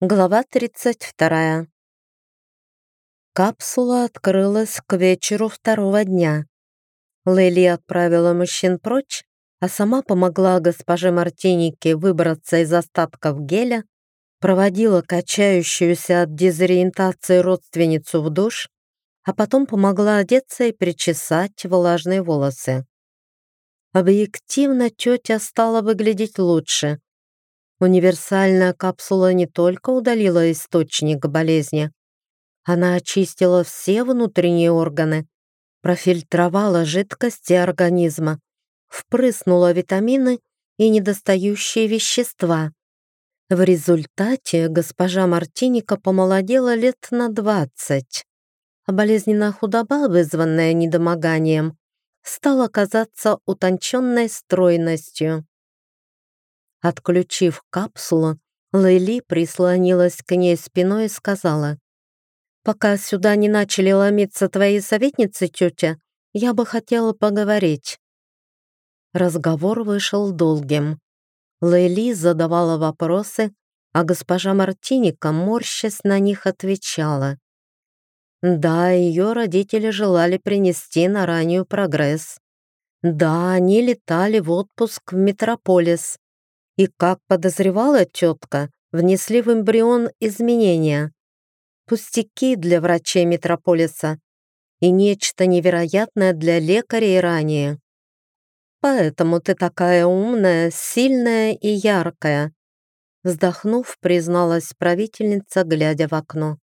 Глава 32. Капсула открылась к вечеру второго дня. Лейли отправила мужчин прочь, а сама помогла госпоже Мартинике выбраться из остатков геля, проводила качающуюся от дезориентации родственницу в душ, а потом помогла одеться и причесать влажные волосы. Объективно тетя стала выглядеть лучше, Универсальная капсула не только удалила источник болезни, она очистила все внутренние органы, профильтровала жидкости организма, впрыснула витамины и недостающие вещества. В результате госпожа Мартиника помолодела лет на 20, а болезненная худоба, вызванная недомоганием, стала казаться утонченной стройностью. Отключив капсулу, Лейли прислонилась к ней спиной и сказала, «Пока сюда не начали ломиться твои советницы, тетя, я бы хотела поговорить». Разговор вышел долгим. Лейли задавала вопросы, а госпожа Мартиника, морщась на них, отвечала. Да, ее родители желали принести на раннюю прогресс. Да, они летали в отпуск в Метрополис и, как подозревала тетка, внесли в эмбрион изменения. Пустяки для врачей метрополиса и нечто невероятное для лекарей ранее. Поэтому ты такая умная, сильная и яркая. Вздохнув, призналась правительница, глядя в окно.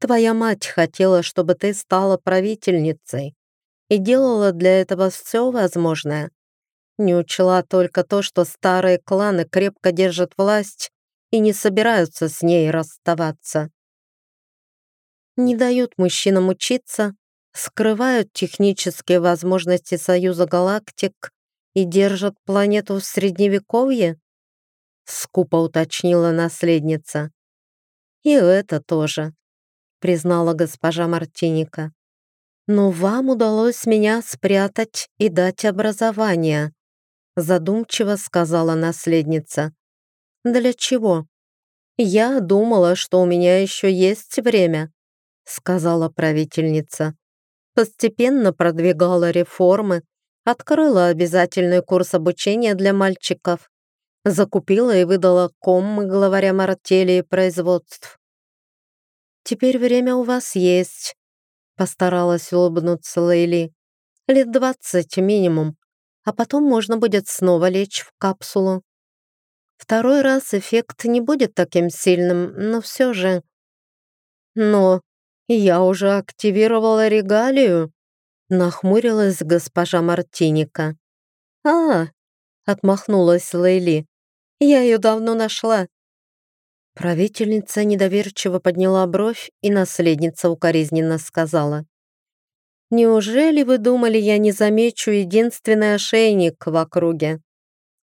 Твоя мать хотела, чтобы ты стала правительницей и делала для этого все возможное. Не учла только то, что старые кланы крепко держат власть и не собираются с ней расставаться. Не дают мужчинам учиться, скрывают технические возможности Союза Галактик и держат планету в Средневековье? Скупо уточнила наследница. И это тоже, признала госпожа Мартиника. Но вам удалось меня спрятать и дать образование задумчиво сказала наследница. «Для чего?» «Я думала, что у меня еще есть время», сказала правительница. Постепенно продвигала реформы, открыла обязательный курс обучения для мальчиков, закупила и выдала коммы главарям артели производств. «Теперь время у вас есть», постаралась улыбнуться Лейли. «Лет двадцать минимум а потом можно будет снова лечь в капсулу. Второй раз эффект не будет таким сильным, но все же... Но я уже активировала регалию, нахмурилась госпожа Мартиника. «А, — отмахнулась Лейли, — я ее давно нашла». Правительница недоверчиво подняла бровь, и наследница укоризненно сказала. Неужели вы думали, я не замечу единственный ошейник в округе?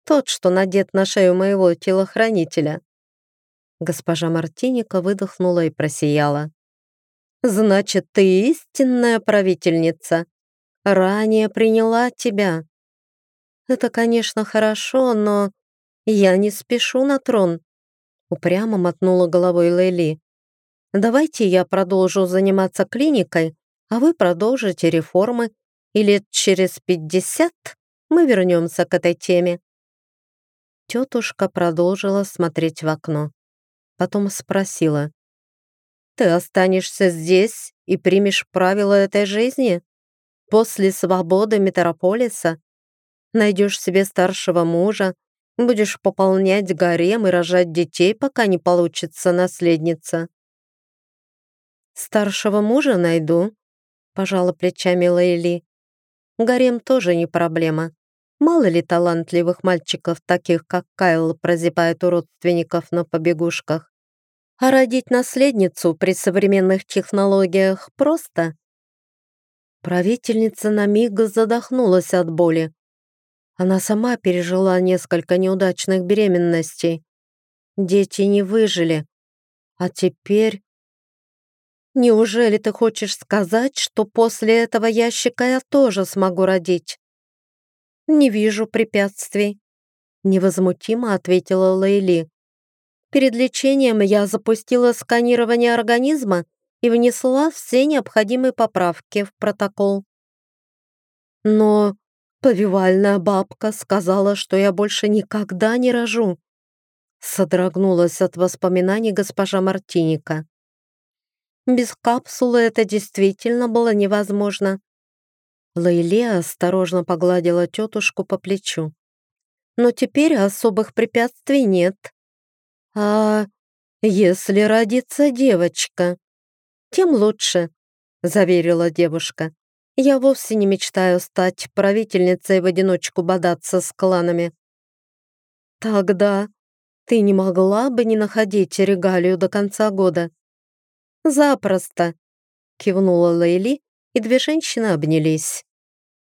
Тот, что надет на шею моего телохранителя. Госпожа Мартиника выдохнула и просияла. «Значит, ты истинная правительница. Ранее приняла тебя. Это, конечно, хорошо, но я не спешу на трон», упрямо мотнула головой Лейли. «Давайте я продолжу заниматься клиникой, а вы продолжите реформы, и лет через пятьдесят мы вернемся к этой теме». Тетушка продолжила смотреть в окно. Потом спросила, «Ты останешься здесь и примешь правила этой жизни? После свободы Метрополиса найдешь себе старшего мужа, будешь пополнять гарем и рожать детей, пока не получится наследница?» «Старшего мужа найду», пожала плечами Лейли. Гарем тоже не проблема. Мало ли талантливых мальчиков, таких как Кайл, прозябает у родственников на побегушках. А родить наследницу при современных технологиях просто. Правительница на миг задохнулась от боли. Она сама пережила несколько неудачных беременностей. Дети не выжили. А теперь Неужели ты хочешь сказать, что после этого ящика я тоже смогу родить? Не вижу препятствий, невозмутимо ответила Лейли. Перед лечением я запустила сканирование организма и внесла все необходимые поправки в протокол. Но повивальная бабка сказала, что я больше никогда не рожу. Содрогнулась от воспоминаний госпожа Мартиника. Без капсулы это действительно было невозможно. Лейли осторожно погладила тетушку по плечу. Но теперь особых препятствий нет. А если родится девочка? Тем лучше, заверила девушка. Я вовсе не мечтаю стать правительницей в одиночку бодаться с кланами. Тогда ты не могла бы не находить регалию до конца года? Запросто, кивнула Лейли, и две женщины обнялись.